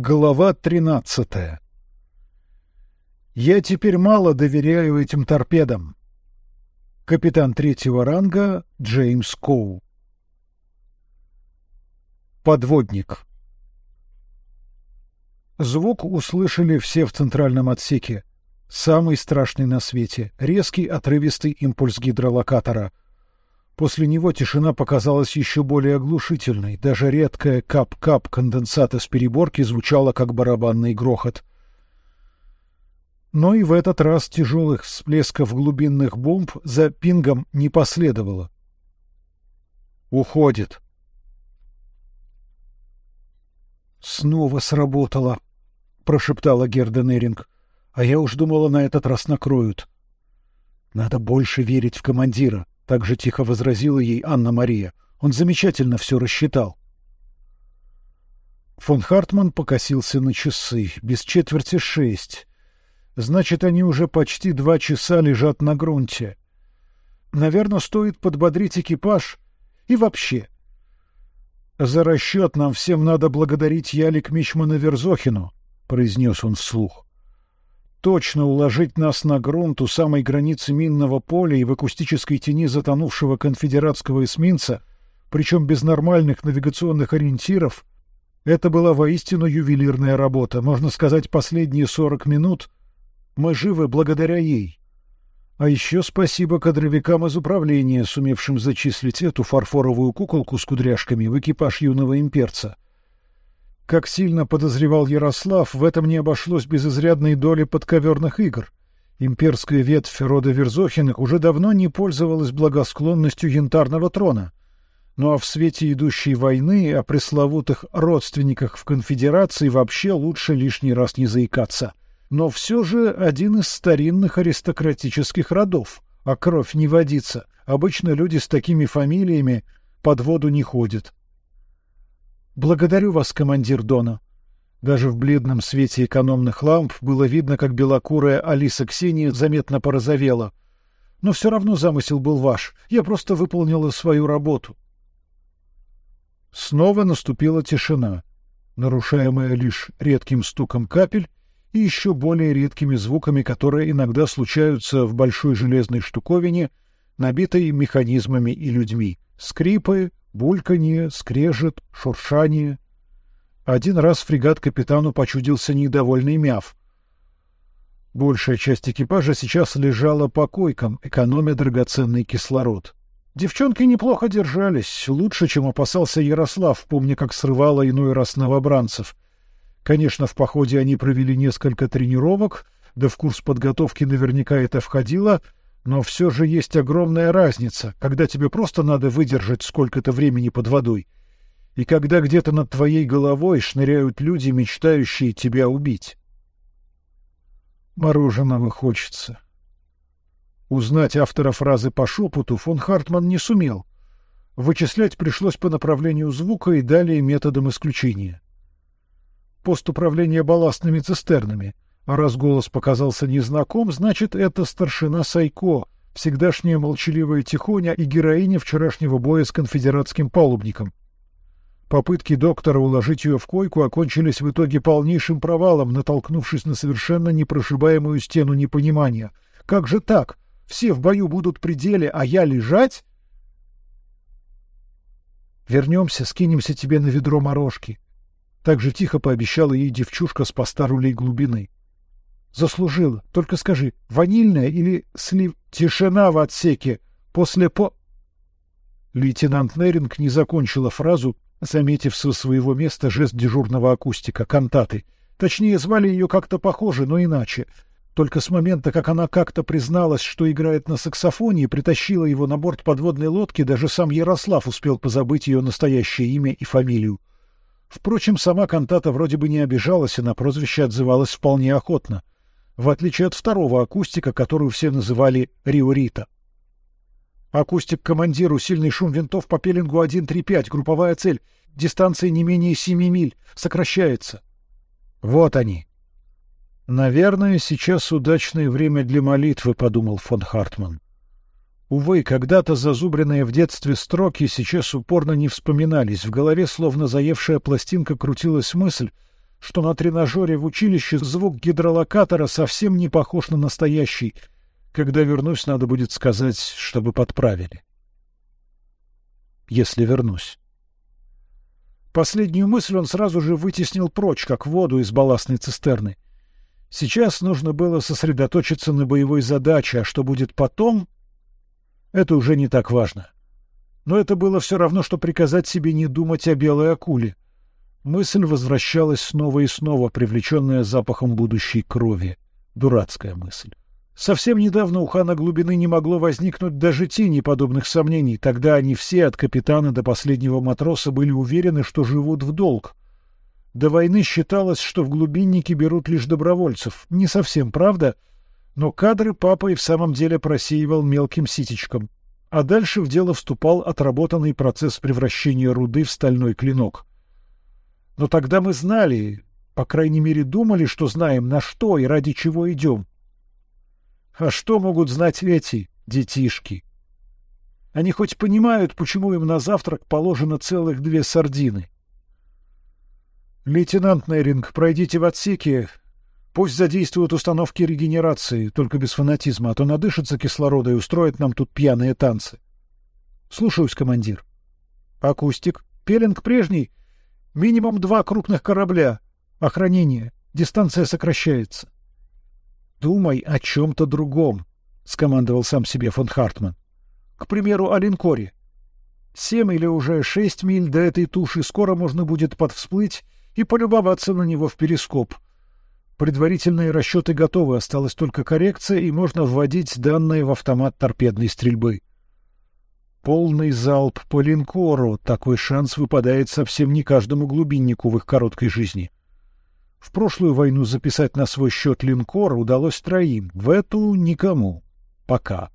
Глава тринадцатая. Я теперь мало доверяю этим торпедам. Капитан третьего ранга Джеймс Коу. Подводник. Звук услышали все в центральном отсеке. Самый страшный на свете, резкий отрывистый импульс гидролокатора — После него тишина показалась еще более оглушительной. Даже редкая кап-кап конденсата с переборки звучала как барабанный грохот. Но и в этот раз тяжелых всплесков глубинных бомб за пингом не последовало. Уходит. Снова сработало, прошептала Герда Неринг. А я уж думала, на этот раз накроют. Надо больше верить в командира. Так же тихо возразила ей Анна Мария. Он замечательно все рассчитал. Фон Хартман покосился на часы. Без четверти шесть. Значит, они уже почти два часа лежат на грунте. Наверное, стоит подбодрить экипаж. И вообще. За расчет нам всем надо благодарить Ялик Мичмана Верзохину, произнес он вслух точно уложить нас на грунт у самой границы минного поля и в акустической тени затонувшего конфедератского эсминца, причем без нормальных навигационных ориентиров, это была воистину ювелирная работа. Можно сказать, последние сорок минут мы живы благодаря ей. А еще спасибо кадровикам из управления, сумевшим зачислить эту фарфоровую куколку с кудряшками в экипаж юного имперца. Как сильно подозревал Ярослав, в этом не обошлось без изрядной доли подковерных игр. Имперская ветвь рода Верзохиных уже давно не пользовалась благосклонностью янтарного трона. Ну а в свете идущей войны о пресловутых родственниках в конфедерации вообще лучше лишний раз не заикаться. Но все же один из старинных аристократических родов, а кровь не водится. Обычно люди с такими фамилиями под воду не ходят. Благодарю вас, командир Дона. Даже в бледном свете экономных ламп было видно, как белокурая Алиса Ксения заметно порозовела. Но все равно замысел был ваш. Я просто выполнила свою работу. Снова наступила тишина, нарушаемая лишь редким стуком капель и еще более редкими звуками, которые иногда случаются в большой железной штуковине, набитой механизмами и людьми. Скрипы, бульканье, скрежет, шуршание. Один раз фрегат капитану почудился недовольный мяв. Большая часть экипажа сейчас лежала по койкам, экономя драгоценный кислород. Девчонки неплохо держались, лучше, чем опасался Ярослав, помня, как срывало иной раз новобранцев. Конечно, в походе они провели несколько тренировок, да в курс подготовки наверняка это входило — но все же есть огромная разница, когда тебе просто надо выдержать сколько-то времени под водой, и когда где-то над твоей головой шныряют люди, мечтающие тебя убить. Мороженого хочется. Узнать автора фразы по шепоту фон Хартман не сумел. Вычислять пришлось по направлению звука и далее методом исключения. Пост управления балластными цистернами — а раз голос показался незнаком, значит, это старшина Сайко, всегдашняя молчаливая тихоня и героиня вчерашнего боя с конфедератским палубником. Попытки доктора уложить ее в койку окончились в итоге полнейшим провалом, натолкнувшись на совершенно непрошибаемую стену непонимания. Как же так? Все в бою будут при деле, а я лежать? Вернемся, скинемся тебе на ведро морожки. Так же тихо пообещала ей девчушка с постарулей глубины. Заслужила. Только скажи, ванильная или слив... Тишина в отсеке. После по... Лейтенант Неринг не закончила фразу, заметив со своего места жест дежурного акустика, кантаты. Точнее, звали ее как-то похоже, но иначе. Только с момента, как она как-то призналась, что играет на саксофоне и притащила его на борт подводной лодки, даже сам Ярослав успел позабыть ее настоящее имя и фамилию. Впрочем, сама кантата вроде бы не обижалась и на прозвище отзывалась вполне охотно в отличие от второго акустика, которую все называли Риорита. Акустик командиру, сильный шум винтов по пеленгу 135, групповая цель, дистанция не менее 7 миль, сокращается. Вот они. Наверное, сейчас удачное время для молитвы, подумал фон Хартман. Увы, когда-то зазубренные в детстве строки сейчас упорно не вспоминались. В голове, словно заевшая пластинка, крутилась мысль, что на тренажере в училище звук гидролокатора совсем не похож на настоящий. Когда вернусь, надо будет сказать, чтобы подправили. Если вернусь. Последнюю мысль он сразу же вытеснил прочь, как воду из балластной цистерны. Сейчас нужно было сосредоточиться на боевой задаче, а что будет потом, это уже не так важно. Но это было все равно, что приказать себе не думать о белой акуле. Мысль возвращалась снова и снова, привлеченная запахом будущей крови. Дурацкая мысль. Совсем недавно у хана глубины не могло возникнуть даже тени подобных сомнений. Тогда они все, от капитана до последнего матроса, были уверены, что живут в долг. До войны считалось, что в глубинники берут лишь добровольцев. Не совсем правда, но кадры папа и в самом деле просеивал мелким ситечком. А дальше в дело вступал отработанный процесс превращения руды в стальной клинок. Но тогда мы знали, по крайней мере, думали, что знаем, на что и ради чего идем. А что могут знать эти детишки? Они хоть понимают, почему им на завтрак положено целых две сардины? Лейтенант Неринг, пройдите в отсеке. Пусть задействуют установки регенерации, только без фанатизма, а то надышится кислорода и устроит нам тут пьяные танцы. Слушаюсь, командир. Акустик. Пелинг прежний, Минимум два крупных корабля. Охранение. Дистанция сокращается. Думай о чем-то другом, скомандовал сам себе фон Хартман. К примеру, о линкоре. Семь или уже шесть миль до этой туши скоро можно будет подвсплыть и полюбоваться на него в перископ. Предварительные расчеты готовы, осталась только коррекция, и можно вводить данные в автомат торпедной стрельбы. Полный залп по линкору. Такой шанс выпадает совсем не каждому глубиннику в их короткой жизни. В прошлую войну записать на свой счет линкор удалось троим, в эту никому. Пока.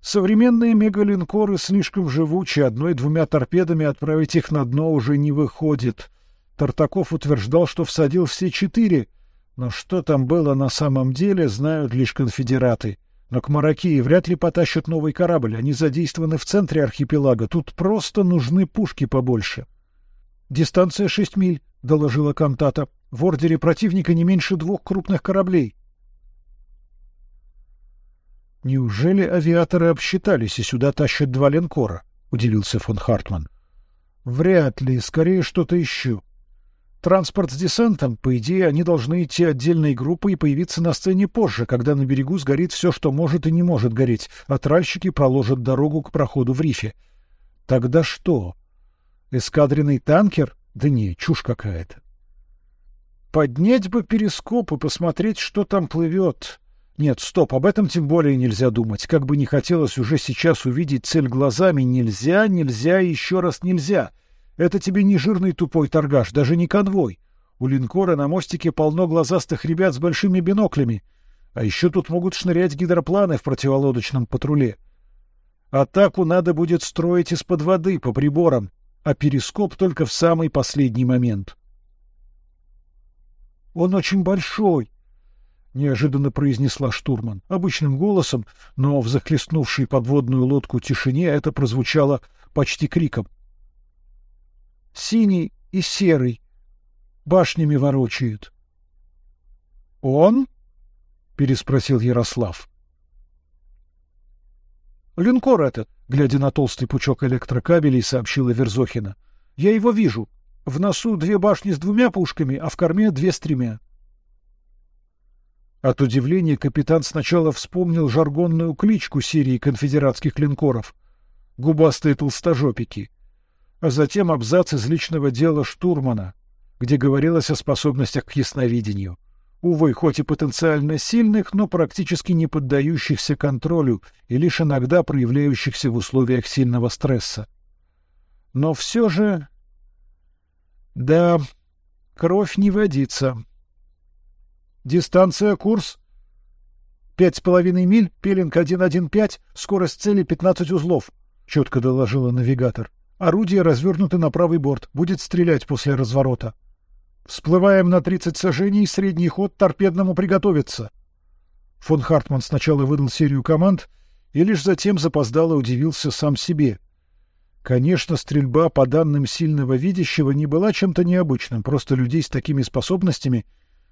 Современные мегалинкоры слишком живучи, одной-двумя торпедами отправить их на дно уже не выходит. Тартаков утверждал, что всадил все четыре, но что там было на самом деле, знают лишь конфедераты. Но к Маракии вряд ли потащат новый корабль, они задействованы в центре архипелага, тут просто нужны пушки побольше. Дистанция шесть миль, доложила Кантата. В ордере противника не меньше двух крупных кораблей. Неужели авиаторы обсчитались и сюда тащат два линкора? удивился фон Хартман. Вряд ли, скорее что-то еще. Транспорт с десантом, по идее, они должны идти отдельной группой и появиться на сцене позже, когда на берегу сгорит все, что может и не может гореть, а тральщики проложат дорогу к проходу в рифе. Тогда что? Эскадренный танкер? Да не, чушь какая-то. Поднять бы перископ и посмотреть, что там плывет. Нет, стоп, об этом тем более нельзя думать. Как бы не хотелось уже сейчас увидеть цель глазами, нельзя, нельзя и еще раз нельзя. Это тебе не жирный тупой торгаш, даже не конвой. У линкора на мостике полно глазастых ребят с большими биноклями. А еще тут могут шнырять гидропланы в противолодочном патруле. Атаку надо будет строить из-под воды по приборам, а перископ только в самый последний момент. Он очень большой, неожиданно произнесла штурман обычным голосом, но в захлестнувшей подводную лодку тишине это прозвучало почти криком синий и серый, башнями ворочает. Он? переспросил Ярослав. Линкор этот, глядя на толстый пучок электрокабелей, сообщила Верзохина. Я его вижу. В носу две башни с двумя пушками, а в корме две с тремя. От удивления капитан сначала вспомнил жаргонную кличку серии конфедератских линкоров — губастые толстожопики — а затем абзац из личного дела штурмана, где говорилось о способностях к ясновидению. Увы, хоть и потенциально сильных, но практически не поддающихся контролю и лишь иногда проявляющихся в условиях сильного стресса. Но все же... Да, кровь не водится. Дистанция, курс. Пять с половиной миль, пеленг 115, скорость цели 15 узлов, — четко доложила навигатор. Орудие развернуто на правый борт, будет стрелять после разворота. Всплываем на тридцать сажений, средний ход торпедному приготовиться. Фон Хартман сначала выдал серию команд и лишь затем запоздало удивился сам себе. Конечно, стрельба по данным сильного видящего не была чем-то необычным, просто людей с такими способностями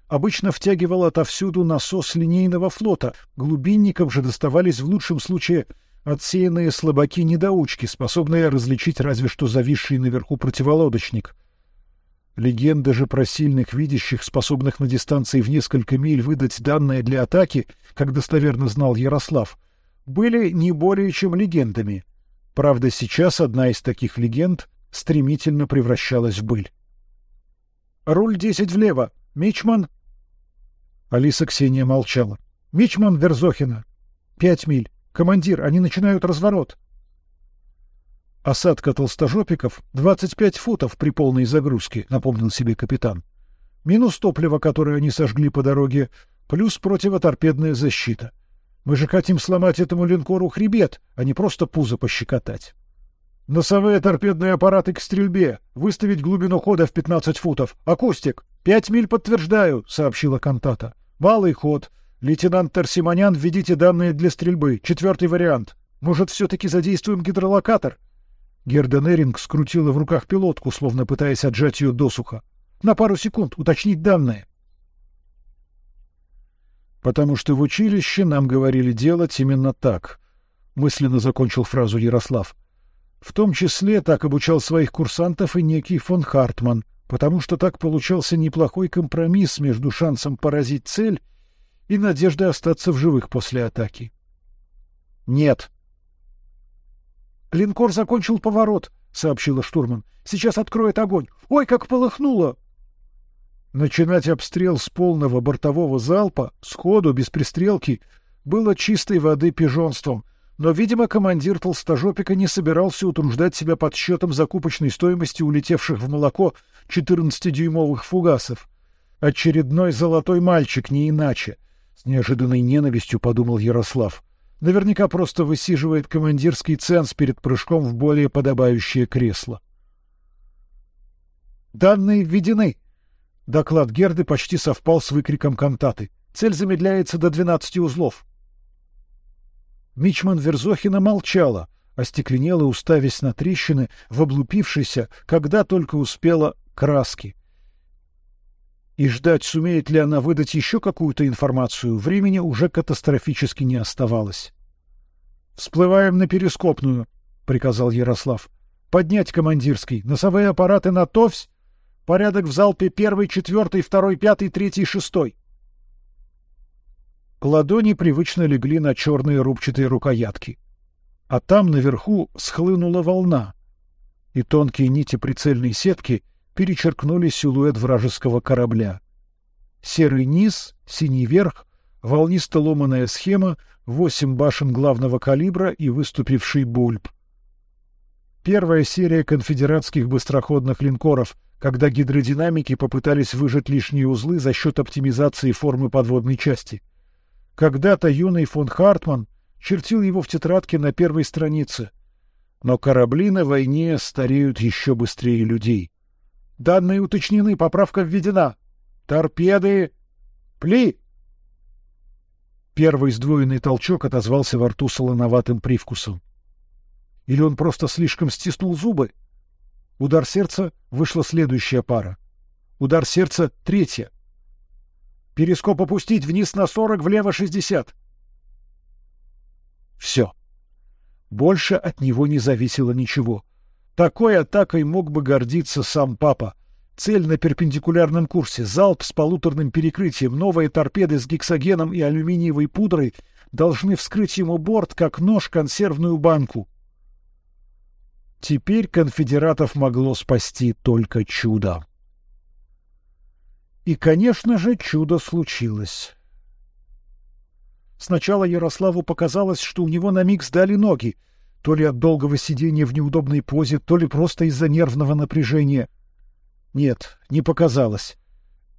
обычно втягивал отовсюду насос линейного флота, глубинникам же доставались в лучшем случае отсеянные слабаки-недоучки, способные различить разве что зависший наверху противолодочник. Легенды же про сильных видящих, способных на дистанции в несколько миль выдать данные для атаки, как достоверно знал Ярослав, были не более чем легендами. Правда, сейчас одна из таких легенд стремительно превращалась в быль. Руль десять влево, Мичман. Алиса Ксения молчала. Мичман Верзохина. Пять миль. Командир, они начинают разворот. Осадка толстожопиков двадцать пять футов при полной загрузке, напомнил себе капитан. Минус топливо, которое они сожгли по дороге, плюс противоторпедная защита. Мы же хотим сломать этому линкору хребет, а не просто пузо пощекотать. Носовые торпедные аппараты к стрельбе. Выставить глубину хода в 15 футов. Акустик. Пять миль подтверждаю, сообщила Кантата. Малый ход. Лейтенант Тарсимонян, введите данные для стрельбы. Четвертый вариант. Может, все-таки задействуем гидролокатор? Герда Неринг скрутила в руках пилотку, словно пытаясь отжать ее досуха. На пару секунд уточнить данные потому что в училище нам говорили делать именно так. Мысленно закончил фразу Ярослав. В том числе так обучал своих курсантов и некий фон Хартман, потому что так получался неплохой компромисс между шансом поразить цель и надеждой остаться в живых после атаки. Нет. Линкор закончил поворот, сообщила штурман. Сейчас откроет огонь. Ой, как полыхнуло! Начинать обстрел с полного бортового залпа, сходу, без пристрелки, было чистой воды пижонством, но, видимо, командир толстожопика не собирался утруждать себя подсчетом закупочной стоимости улетевших в молоко 14-дюймовых фугасов. Очередной золотой мальчик, не иначе. С неожиданной ненавистью подумал Ярослав. Наверняка просто высиживает командирский ценз перед прыжком в более подобающее кресло. Данные введены, Доклад Герды почти совпал с выкриком кантаты. Цель замедляется до двенадцати узлов. Мичман Верзохина молчала, остекленела, уставясь на трещины в облупившейся, когда только успела, краски. И ждать, сумеет ли она выдать еще какую-то информацию, времени уже катастрофически не оставалось. «Всплываем на перископную», — приказал Ярослав. «Поднять командирский, носовые аппараты на товсь Порядок в залпе первый, четвертый, второй, пятый, третий, шестой. Ладони привычно легли на черные рубчатые рукоятки, а там наверху схлынула волна, и тонкие нити прицельной сетки перечеркнули силуэт вражеского корабля. Серый низ, синий верх, волнисто-ломаная схема, восемь башен главного калибра и выступивший бульб. Первая серия конфедератских быстроходных линкоров — когда гидродинамики попытались выжать лишние узлы за счет оптимизации формы подводной части. Когда-то юный фон Хартман чертил его в тетрадке на первой странице. Но корабли на войне стареют еще быстрее людей. Данные уточнены, поправка введена. Торпеды! Пли! Первый сдвоенный толчок отозвался во рту солоноватым привкусом. Или он просто слишком стиснул зубы? Удар сердца вышла следующая пара. Удар сердца третья. Перископ опустить вниз на сорок, влево шестьдесят. Все. Больше от него не зависело ничего. Такой атакой мог бы гордиться сам папа. Цель на перпендикулярном курсе, залп с полуторным перекрытием, новые торпеды с гексогеном и алюминиевой пудрой должны вскрыть ему борт, как нож консервную банку. Теперь конфедератов могло спасти только чудо. И, конечно же, чудо случилось. Сначала Ярославу показалось, что у него на миг сдали ноги, то ли от долгого сидения в неудобной позе, то ли просто из-за нервного напряжения. Нет, не показалось.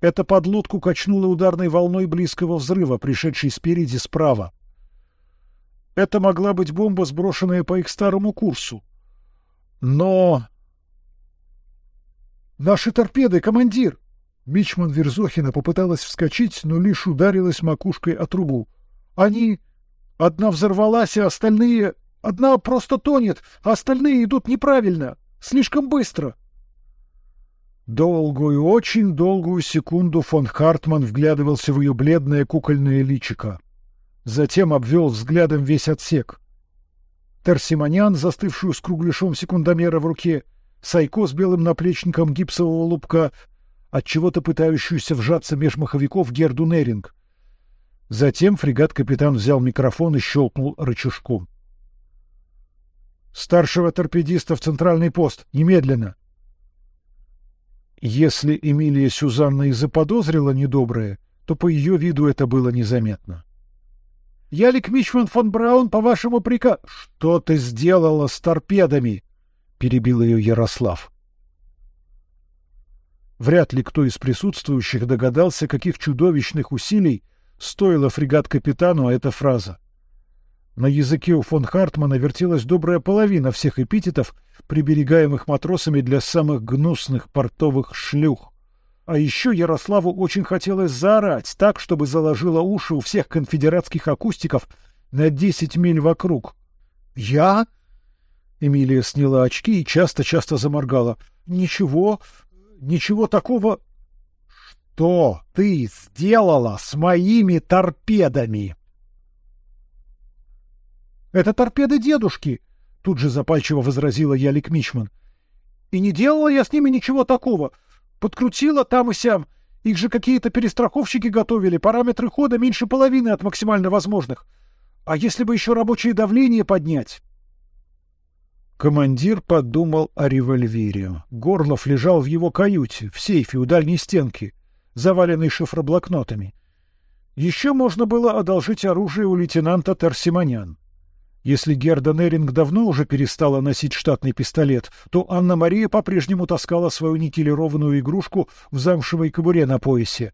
Это подлодку качнуло ударной волной близкого взрыва, пришедшей спереди справа. Это могла быть бомба, сброшенная по их старому курсу. Но... Наши торпеды, командир! Мичман Верзохина попыталась вскочить, но лишь ударилась макушкой о трубу. Они... Одна взорвалась, а остальные... Одна просто тонет, а остальные идут неправильно, слишком быстро. Долгую, очень долгую секунду фон Хартман вглядывался в ее бледное кукольное личико. Затем обвел взглядом весь отсек. Терсимонян, застывшую с кругляшом секундомера в руке, Сайко с белым наплечником гипсового лупка, от чего-то пытающуюся вжаться меж маховиков Герду Неринг. Затем фрегат-капитан взял микрофон и щелкнул рычажком. Старшего торпедиста в центральный пост, немедленно. Если Эмилия Сюзанна и заподозрила недоброе, то по ее виду это было незаметно. Ялик Мичман фон Браун по вашему приказу. Что ты сделала с торпедами? перебил ее Ярослав. Вряд ли кто из присутствующих догадался, каких чудовищных усилий стоила фрегат капитану эта фраза. На языке у фон Хартмана вертелась добрая половина всех эпитетов, приберегаемых матросами для самых гнусных портовых шлюх. А еще Ярославу очень хотелось заорать так, чтобы заложило уши у всех конфедератских акустиков на десять миль вокруг. Я? Эмилия сняла очки и часто-часто заморгала. Ничего, ничего такого. Что ты сделала с моими торпедами? Это торпеды дедушки, тут же запальчиво возразила Ялик Мичман. И не делала я с ними ничего такого. Подкрутила там и сям. Их же какие-то перестраховщики готовили, параметры хода меньше половины от максимально возможных. А если бы еще рабочее давление поднять? Командир подумал о револьвере. Горлов лежал в его каюте, в сейфе у дальней стенки, заваленный шифроблокнотами. Еще можно было одолжить оружие у лейтенанта Тарсимонян. Если Герда Неринг давно уже перестала носить штатный пистолет, то Анна-Мария по-прежнему таскала свою никелированную игрушку в замшевой кобуре на поясе.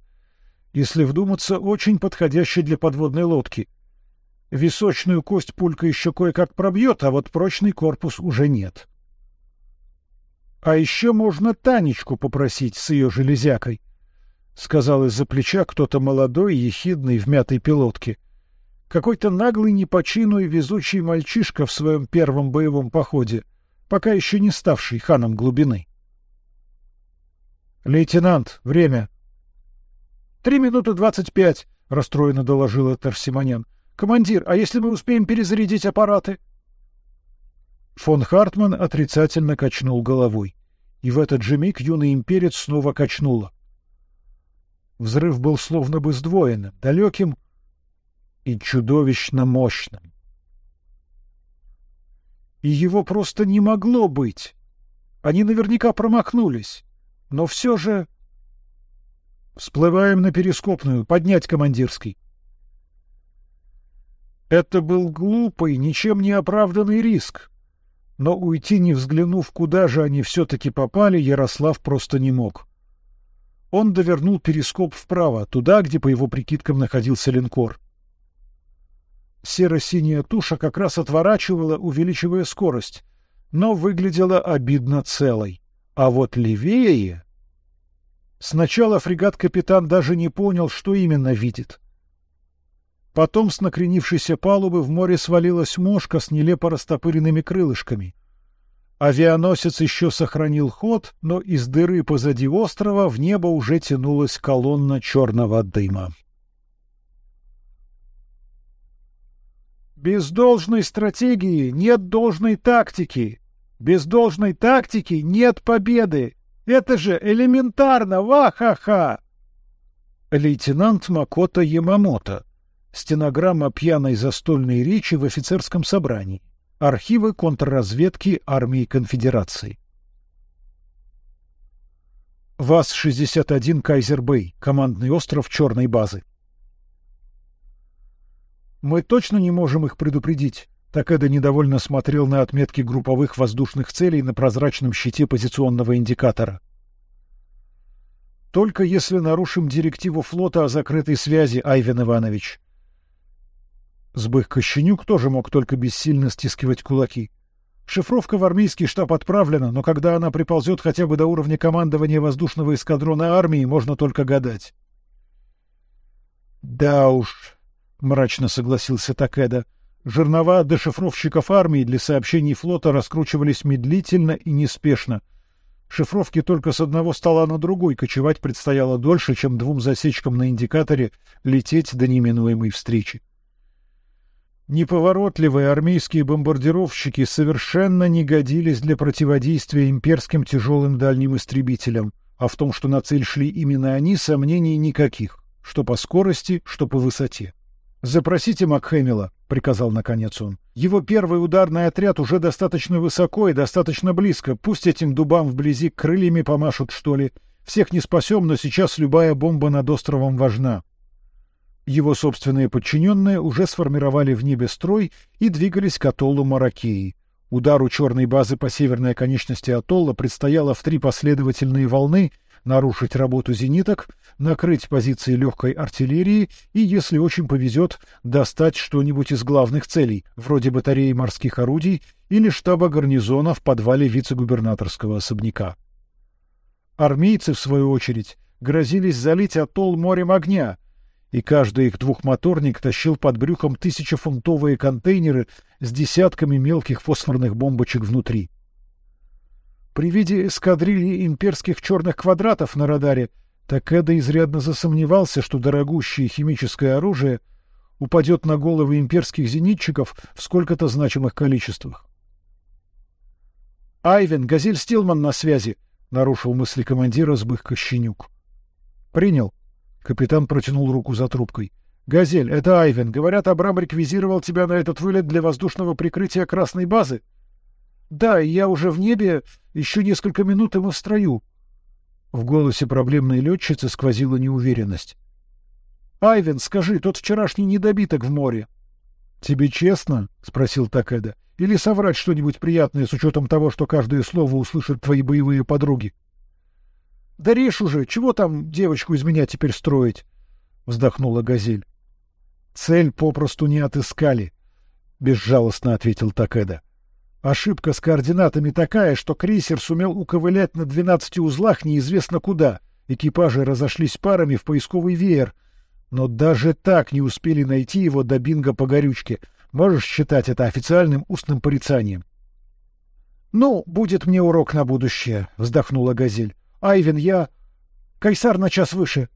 Если вдуматься, очень подходящий для подводной лодки. Височную кость пулька еще кое-как пробьет, а вот прочный корпус уже нет. А еще можно Танечку попросить с ее железякой, сказал из-за плеча кто-то молодой, ехидный в мятой пилотке. Какой-то наглый не по чину и везучий мальчишка в своем первом боевом походе, пока еще не ставший ханом глубины. Лейтенант, время. Три минуты двадцать пять, расстроенно доложила Тарсимонян. Командир, а если мы успеем перезарядить аппараты? Фон Хартман отрицательно качнул головой, и в этот же миг юный имперец снова качнуло. Взрыв был словно бы сдвоенным, далеким и чудовищно мощным. И его просто не могло быть. Они наверняка промахнулись. Но все же... Всплываем на перископную, поднять командирский. Это был глупый, ничем не оправданный риск. Но уйти, не взглянув, куда же они все-таки попали, Ярослав просто не мог. Он довернул перископ вправо, туда, где, по его прикидкам, находился линкор. Серо-синяя туша как раз отворачивала, увеличивая скорость, но выглядела обидно целой. А вот левее... Сначала фрегат-капитан даже не понял, что именно видит. Потом с накренившейся палубы в море свалилась мошка с нелепо растопыренными крылышками. Авианосец еще сохранил ход, но из дыры позади острова в небо уже тянулась колонна черного дыма. Без должной стратегии нет должной тактики. Без должной тактики нет победы. Это же элементарно, ва-ха-ха. Лейтенант Макото Ямамото. Стенограмма пьяной застольной речи в офицерском собрании. Архивы контрразведки армии конфедерации. ВАЗ-61 Кайзербей, командный остров Черной базы. Мы точно не можем их предупредить. Такеда недовольно смотрел на отметки групповых воздушных целей на прозрачном щите позиционного индикатора. Только если нарушим директиву флота о закрытой связи, Айвен Иванович. Сбых Кощенюк тоже мог только бессильно стискивать кулаки. Шифровка в армейский штаб отправлена, но когда она приползет хотя бы до уровня командования воздушного эскадрона армии, можно только гадать. Да уж, — мрачно согласился Такеда. Жернова дешифровщиков армии для сообщений флота раскручивались медлительно и неспешно. Шифровки только с одного стола на другой кочевать предстояло дольше, чем двум засечкам на индикаторе лететь до неминуемой встречи. Неповоротливые армейские бомбардировщики совершенно не годились для противодействия имперским тяжелым дальним истребителям, а в том, что на цель шли именно они, сомнений никаких, что по скорости, что по высоте. Запросите Макхэмила, приказал наконец он. Его первый ударный отряд уже достаточно высоко и достаточно близко. Пусть этим дубам вблизи крыльями помашут, что ли. Всех не спасем, но сейчас любая бомба над островом важна. Его собственные подчиненные уже сформировали в небе строй и двигались к атоллу Маракеи. Удару черной базы по северной оконечности атолла предстояло в три последовательные волны нарушить работу зениток, накрыть позиции легкой артиллерии и, если очень повезет, достать что-нибудь из главных целей, вроде батареи морских орудий или штаба гарнизона в подвале вице-губернаторского особняка. Армейцы, в свою очередь, грозились залить атолл морем огня — и каждый их двухмоторник тащил под брюхом тысячефунтовые контейнеры с десятками мелких фосфорных бомбочек внутри. При виде эскадрильи имперских черных квадратов на радаре Такеда изрядно засомневался, что дорогущее химическое оружие упадет на головы имперских зенитчиков в сколько-то значимых количествах. Айвен, Газель Стилман на связи, нарушил мысли командира Сбых Кощенюк. Принял. Капитан протянул руку за трубкой. Газель, это Айвен. Говорят, Абрам реквизировал тебя на этот вылет для воздушного прикрытия красной базы. Да, я уже в небе, еще несколько минут и мы в строю. В голосе проблемной летчицы сквозила неуверенность. Айвен, скажи, тот вчерашний недобиток в море. Тебе честно? спросил Такеда. Или соврать что-нибудь приятное с учетом того, что каждое слово услышат твои боевые подруги? Да режь уже, чего там девочку из меня теперь строить? Вздохнула Газель. Цель попросту не отыскали, безжалостно ответил Такеда. Ошибка с координатами такая, что крейсер сумел уковылять на двенадцати узлах неизвестно куда. Экипажи разошлись парами в поисковый веер, но даже так не успели найти его до бинга по горючке. Можешь считать это официальным устным порицанием. Ну, будет мне урок на будущее, вздохнула Газель. Айвен, я... Кайсар на час выше.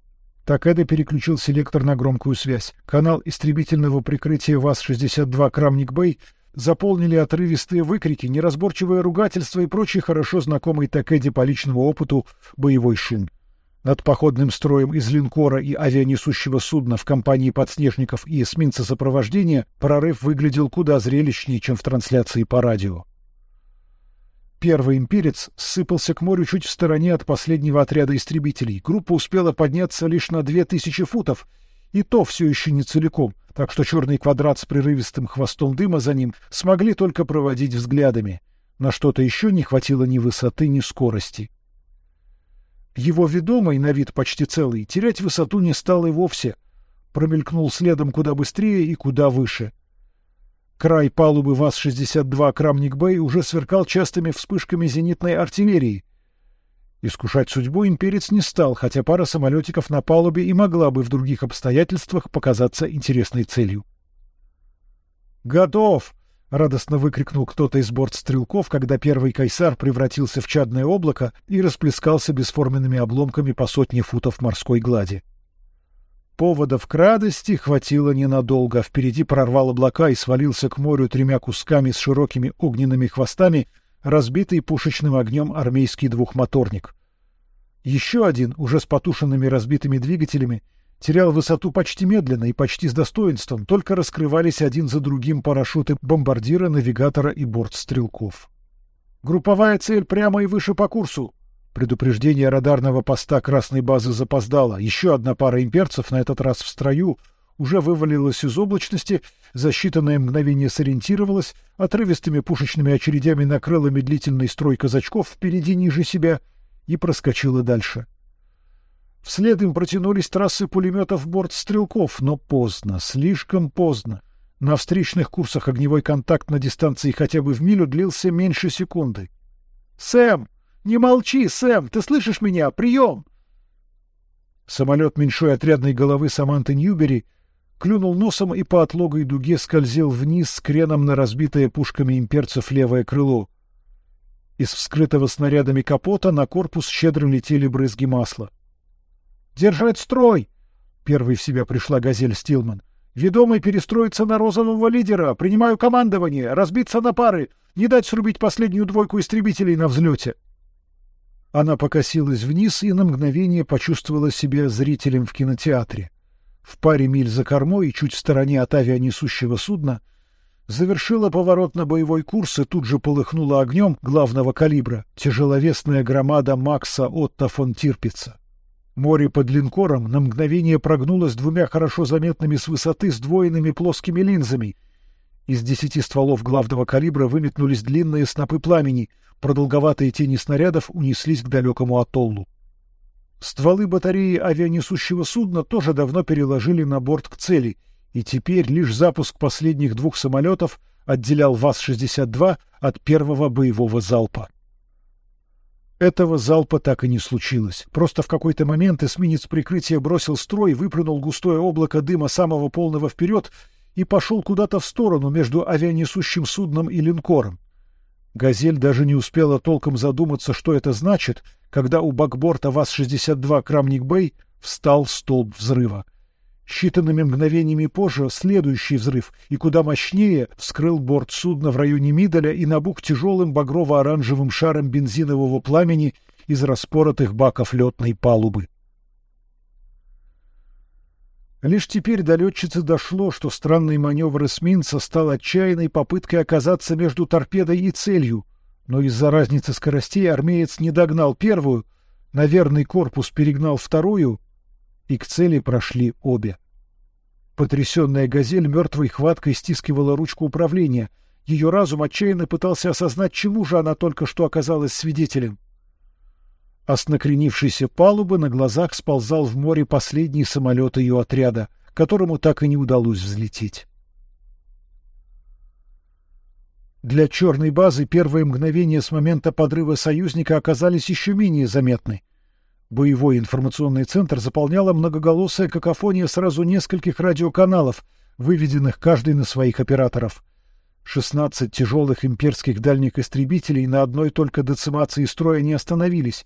Такеда переключил селектор на громкую связь. Канал истребительного прикрытия ВАЗ-62 Крамник-Бэй заполнили отрывистые выкрики, неразборчивое ругательство и прочий хорошо знакомый Такеде по личному опыту боевой шум. Над походным строем из линкора и авианесущего судна в компании подснежников и эсминца сопровождения прорыв выглядел куда зрелищнее, чем в трансляции по радио. Первый имперец сыпался к морю чуть в стороне от последнего отряда истребителей. Группа успела подняться лишь на две тысячи футов, и то все еще не целиком, так что черный квадрат с прерывистым хвостом дыма за ним смогли только проводить взглядами. На что-то еще не хватило ни высоты, ни скорости. Его ведомый, на вид почти целый, терять высоту не стал и вовсе. Промелькнул следом куда быстрее и куда выше. Край палубы ВАЗ-62 Крамник-Бэй уже сверкал частыми вспышками зенитной артиллерии. Искушать судьбу имперец не стал, хотя пара самолетиков на палубе и могла бы в других обстоятельствах показаться интересной целью. «Готов!» — радостно выкрикнул кто-то из борт стрелков, когда первый кайсар превратился в чадное облако и расплескался бесформенными обломками по сотне футов морской глади. Поводов к радости хватило ненадолго. Впереди прорвал облака и свалился к морю тремя кусками с широкими огненными хвостами, разбитый пушечным огнем армейский двухмоторник. Еще один, уже с потушенными разбитыми двигателями, терял высоту почти медленно и почти с достоинством, только раскрывались один за другим парашюты бомбардира, навигатора и бортстрелков. Групповая цель прямо и выше по курсу, Предупреждение радарного поста красной базы запоздало. Еще одна пара имперцев, на этот раз в строю, уже вывалилась из облачности, за считанное мгновение сориентировалась, отрывистыми пушечными очередями накрыла медлительный строй казачков впереди ниже себя и проскочила дальше. Вслед им протянулись трассы пулеметов борт стрелков, но поздно, слишком поздно. На встречных курсах огневой контакт на дистанции хотя бы в милю длился меньше секунды. Сэм, не молчи, Сэм, ты слышишь меня? Прием! Самолет меньшой отрядной головы Саманты Ньюбери клюнул носом и по отлогой дуге скользил вниз с креном на разбитое пушками имперцев левое крыло. Из вскрытого снарядами капота на корпус щедро летели брызги масла. «Держать строй!» — первой в себя пришла газель Стилман. «Ведомый перестроиться на розового лидера! Принимаю командование! Разбиться на пары! Не дать срубить последнюю двойку истребителей на взлете!» Она покосилась вниз и на мгновение почувствовала себя зрителем в кинотеатре. В паре миль за кормой и чуть в стороне от авианесущего судна завершила поворот на боевой курс и тут же полыхнула огнем главного калибра тяжеловесная громада Макса Отто фон Тирпица. Море под линкором на мгновение прогнулось двумя хорошо заметными с высоты сдвоенными плоскими линзами. Из десяти стволов главного калибра выметнулись длинные снопы пламени, продолговатые тени снарядов унеслись к далекому атоллу. Стволы батареи авианесущего судна тоже давно переложили на борт к цели — и теперь лишь запуск последних двух самолетов отделял ВАЗ-62 от первого боевого залпа. Этого залпа так и не случилось. Просто в какой-то момент эсминец прикрытия бросил строй, выплюнул густое облако дыма самого полного вперед и пошел куда-то в сторону между авианесущим судном и линкором. Газель даже не успела толком задуматься, что это значит, когда у бакборта ВАЗ-62 Крамник-Бэй встал столб взрыва. Считанными мгновениями позже следующий взрыв, и куда мощнее, вскрыл борт судна в районе Мидаля и набук тяжелым багрово-оранжевым шаром бензинового пламени из распоротых баков летной палубы. Лишь теперь до летчицы дошло, что странный маневр эсминца стал отчаянной попыткой оказаться между торпедой и целью, но из-за разницы скоростей армеец не догнал первую, на верный корпус перегнал вторую — и к цели прошли обе. Потрясенная газель мертвой хваткой стискивала ручку управления. Ее разум отчаянно пытался осознать, чему же она только что оказалась свидетелем. А с накренившейся палубы на глазах сползал в море последний самолет ее отряда, которому так и не удалось взлететь. Для черной базы первые мгновения с момента подрыва союзника оказались еще менее заметны. Боевой информационный центр заполняла многоголосая какофония сразу нескольких радиоканалов, выведенных каждый на своих операторов. Шестнадцать тяжелых имперских дальних истребителей на одной только децимации строя не остановились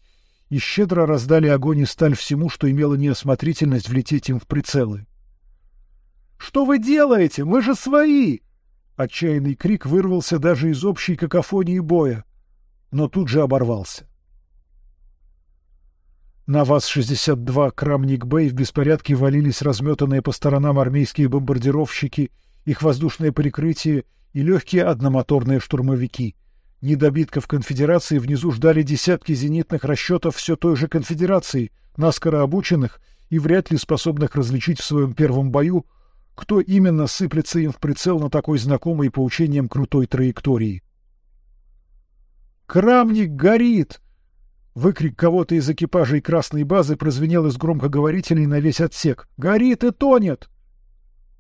и щедро раздали огонь и сталь всему, что имело неосмотрительность влететь им в прицелы. Что вы делаете? Мы же свои! Отчаянный крик вырвался даже из общей какофонии боя, но тут же оборвался. На ВАЗ-62 Крамник-Бэй в беспорядке валились разметанные по сторонам армейские бомбардировщики, их воздушное прикрытие и легкие одномоторные штурмовики. Недобитков конфедерации внизу ждали десятки зенитных расчетов все той же конфедерации, наскоро обученных и вряд ли способных различить в своем первом бою, кто именно сыплется им в прицел на такой знакомой по учениям крутой траектории. «Крамник горит!» Выкрик кого-то из экипажей красной базы прозвенел из громкоговорителей на весь отсек. «Горит и тонет!»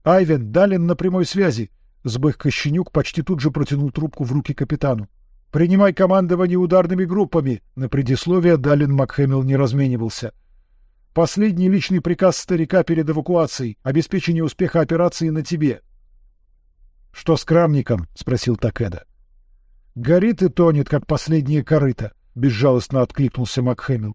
«Айвен, Далин на прямой связи!» Сбых Кощенюк почти тут же протянул трубку в руки капитану. «Принимай командование ударными группами!» На предисловие Далин Макхэмилл не разменивался. «Последний личный приказ старика перед эвакуацией. Обеспечение успеха операции на тебе». «Что с крамником?» — спросил Такеда. «Горит и тонет, как последнее корыто безжалостно откликнулся Макхэмилл.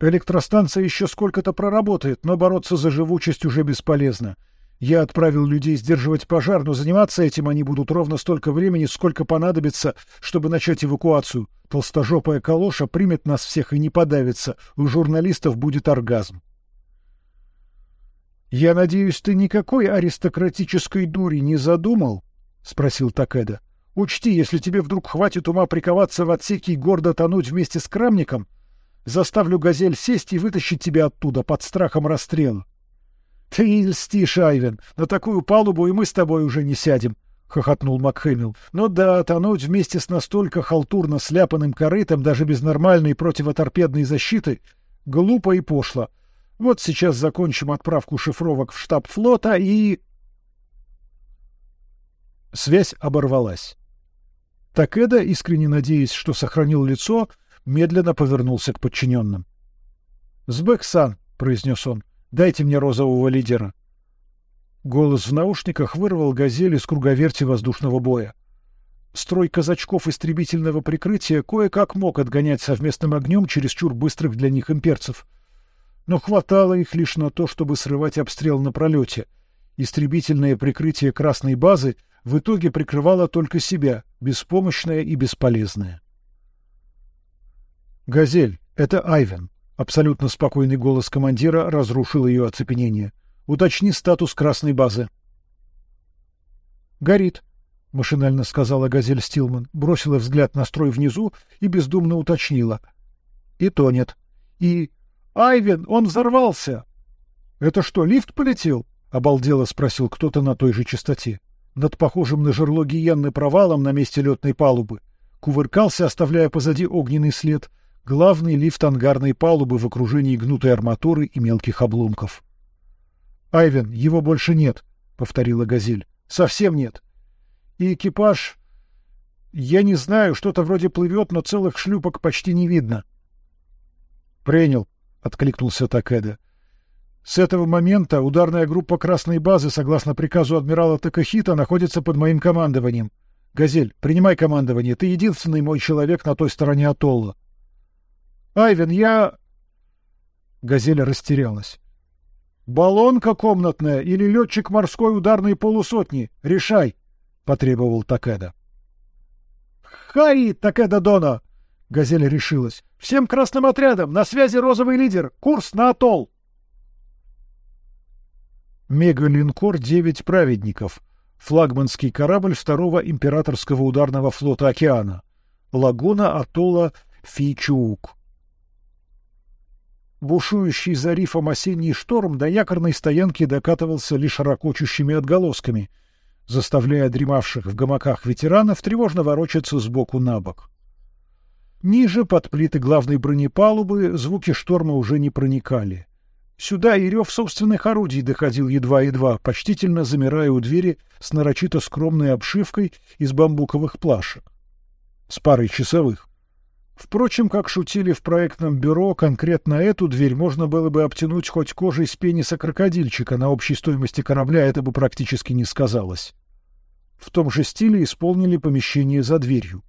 Электростанция еще сколько-то проработает, но бороться за живучесть уже бесполезно. Я отправил людей сдерживать пожар, но заниматься этим они будут ровно столько времени, сколько понадобится, чтобы начать эвакуацию. Толстожопая калоша примет нас всех и не подавится. У журналистов будет оргазм. Я надеюсь, ты никакой аристократической дури не задумал? спросил Такеда. Учти, если тебе вдруг хватит ума приковаться в отсеке и гордо тонуть вместе с крамником, заставлю газель сесть и вытащить тебя оттуда под страхом расстрела. — Ты льстишь, Айвен. На такую палубу и мы с тобой уже не сядем, — хохотнул Макхэмилл. — Ну да, тонуть вместе с настолько халтурно сляпанным корытом даже без нормальной противоторпедной защиты глупо и пошло. Вот сейчас закончим отправку шифровок в штаб флота и... Связь оборвалась. Такеда, искренне надеясь, что сохранил лицо, медленно повернулся к подчиненным. «Сбэк-сан», — произнес он, — «дайте мне розового лидера». Голос в наушниках вырвал газель из круговерти воздушного боя. Строй казачков истребительного прикрытия кое-как мог отгонять совместным огнем чересчур быстрых для них имперцев. Но хватало их лишь на то, чтобы срывать обстрел на пролете. Истребительное прикрытие красной базы в итоге прикрывало только себя, беспомощное и бесполезное. «Газель, это Айвен», — абсолютно спокойный голос командира разрушил ее оцепенение. Уточни статус красной базы. Горит, машинально сказала Газель Стилман, бросила взгляд на строй внизу и бездумно уточнила: и тонет. И Айвен, он взорвался. Это что, лифт полетел? обалдело спросил кто-то на той же частоте. Над похожим на жерло гиенны провалом на месте летной палубы кувыркался, оставляя позади огненный след, главный лифт ангарной палубы в окружении гнутой арматуры и мелких обломков. Айвен, его больше нет, повторила Газель. Совсем нет. И экипаж, я не знаю, что-то вроде плывет, но целых шлюпок почти не видно. Принял, откликнулся Такеда. С этого момента ударная группа красной базы, согласно приказу адмирала Такахита, находится под моим командованием. Газель, принимай командование. Ты единственный мой человек на той стороне атолла. Айвен, я Газель растерялась. Баллонка комнатная или летчик морской ударной полусотни? Решай, потребовал Такеда. Хари Такеда Дона. Газель решилась. Всем красным отрядам на связи розовый лидер. Курс на атолл. Мегалинкор «Девять праведников», флагманский корабль второго императорского ударного флота океана, лагуна атолла Фичук. Бушующий за рифом осенний шторм до якорной стоянки докатывался лишь ракочущими отголосками, заставляя дремавших в гамаках ветеранов тревожно ворочаться с боку на бок. Ниже, под плиты главной бронепалубы, звуки шторма уже не проникали. Сюда и рев собственных орудий доходил едва-едва, почтительно замирая у двери с нарочито скромной обшивкой из бамбуковых плашек. С парой часовых. Впрочем, как шутили в проектном бюро, конкретно эту дверь можно было бы обтянуть хоть кожей с пениса крокодильчика, на общей стоимости корабля это бы практически не сказалось. В том же стиле исполнили помещение за дверью.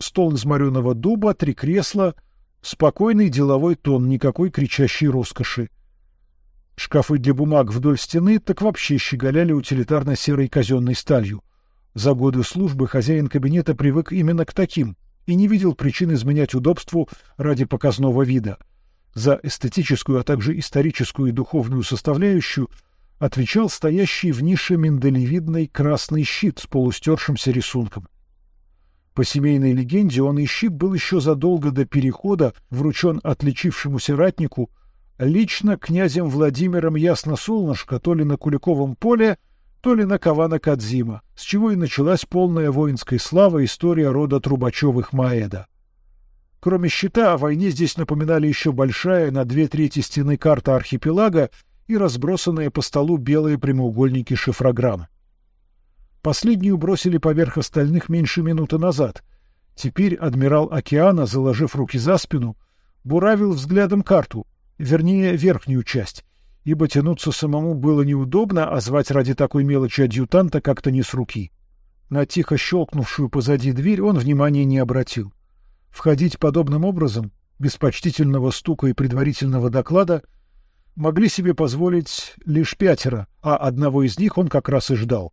Стол из мореного дуба, три кресла, спокойный деловой тон, никакой кричащей роскоши. Шкафы для бумаг вдоль стены так вообще щеголяли утилитарно-серой казенной сталью. За годы службы хозяин кабинета привык именно к таким — и не видел причин изменять удобству ради показного вида. За эстетическую, а также историческую и духовную составляющую отвечал стоящий в нише миндалевидный красный щит с полустершимся рисунком. По семейной легенде он и щит был еще задолго до перехода вручен отличившемуся ратнику лично князем Владимиром Ясносолнышко то ли на Куликовом поле, то ли на Кавана Кадзима, с чего и началась полная воинской слава история рода Трубачевых Маэда. Кроме щита, о войне здесь напоминали еще большая на две трети стены карта архипелага и разбросанные по столу белые прямоугольники шифрограмм. Последнюю бросили поверх остальных меньше минуты назад. Теперь адмирал океана, заложив руки за спину, буравил взглядом карту, вернее верхнюю часть, ибо тянуться самому было неудобно, а звать ради такой мелочи адъютанта как-то не с руки. На тихо щелкнувшую позади дверь он внимания не обратил. Входить подобным образом, без почтительного стука и предварительного доклада, могли себе позволить лишь пятеро, а одного из них он как раз и ждал.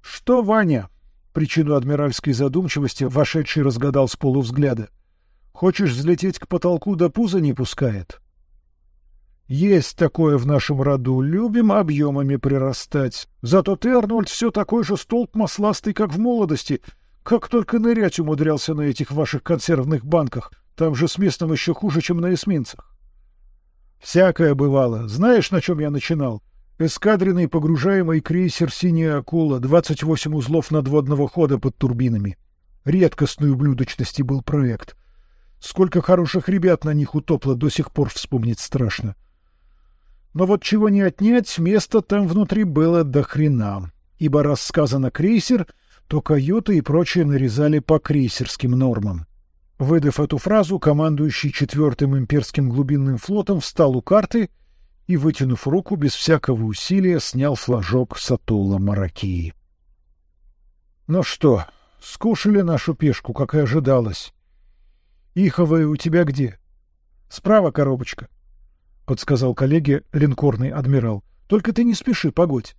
Что, Ваня? Причину адмиральской задумчивости вошедший разгадал с полувзгляда. Хочешь взлететь к потолку, да пузо не пускает. Есть такое в нашем роду, любим объемами прирастать. Зато ты, Арнольд, все такой же столб масластый, как в молодости. Как только нырять умудрялся на этих ваших консервных банках. Там же с местом еще хуже, чем на эсминцах. Всякое бывало. Знаешь, на чем я начинал? Эскадренный погружаемый крейсер «Синяя акула», 28 узлов надводного хода под турбинами. Редкостной ублюдочности был проект. Сколько хороших ребят на них утопло, до сих пор вспомнить страшно. Но вот чего не отнять, места там внутри было до хрена. Ибо раз сказано крейсер, то каюты и прочее нарезали по крейсерским нормам. Выдав эту фразу, командующий четвертым имперским глубинным флотом встал у карты и, вытянув руку, без всякого усилия снял флажок с атолла Маракии. Ну что, скушали нашу пешку, как и ожидалось. Иховая у тебя где? Справа коробочка, подсказал коллеге линкорный адмирал. Только ты не спеши, погодь.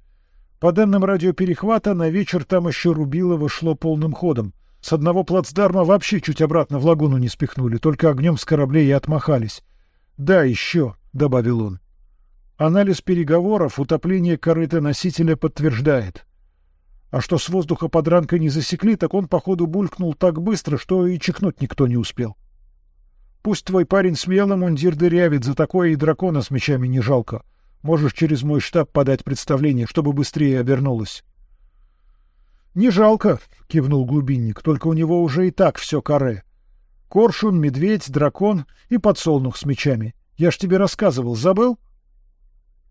По данным радиоперехвата, на вечер там еще Рубилово шло полным ходом. С одного плацдарма вообще чуть обратно в лагуну не спихнули, только огнем с кораблей и отмахались. Да, еще, добавил он. Анализ переговоров утопление корыта носителя подтверждает. А что с воздуха подранка не засекли, так он походу булькнул так быстро, что и чихнуть никто не успел. Пусть твой парень смело мундир дырявит, за такое и дракона с мечами не жалко. Можешь через мой штаб подать представление, чтобы быстрее обернулось. Не жалко, кивнул глубинник. Только у него уже и так все каре. Коршун, медведь, дракон и подсолнух с мечами. Я ж тебе рассказывал, забыл?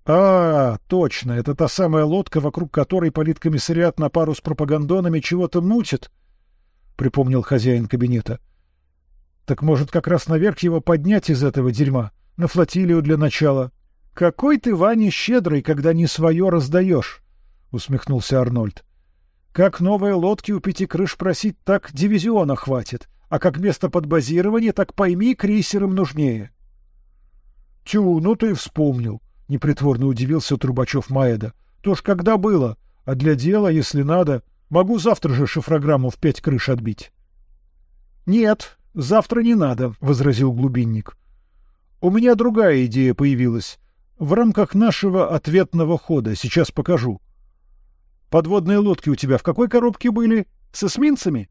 А, точно, это та самая лодка, вокруг которой политкомиссариат на пару с пропагандонами чего-то мутит, припомнил хозяин кабинета. Так может, как раз наверх его поднять из этого дерьма, на флотилию для начала. Какой ты, Ваня, щедрый, когда не свое раздаешь, усмехнулся Арнольд. Как новые лодки у пяти крыш просить, так дивизиона хватит, а как место под базирование, так пойми, крейсерам нужнее. Тю, ну ты вспомнил, непритворно удивился Трубачев Маэда. То ж когда было, а для дела, если надо, могу завтра же шифрограмму в пять крыш отбить. Нет, завтра не надо, возразил глубинник. У меня другая идея появилась. В рамках нашего ответного хода сейчас покажу. Подводные лодки у тебя в какой коробке были? С эсминцами?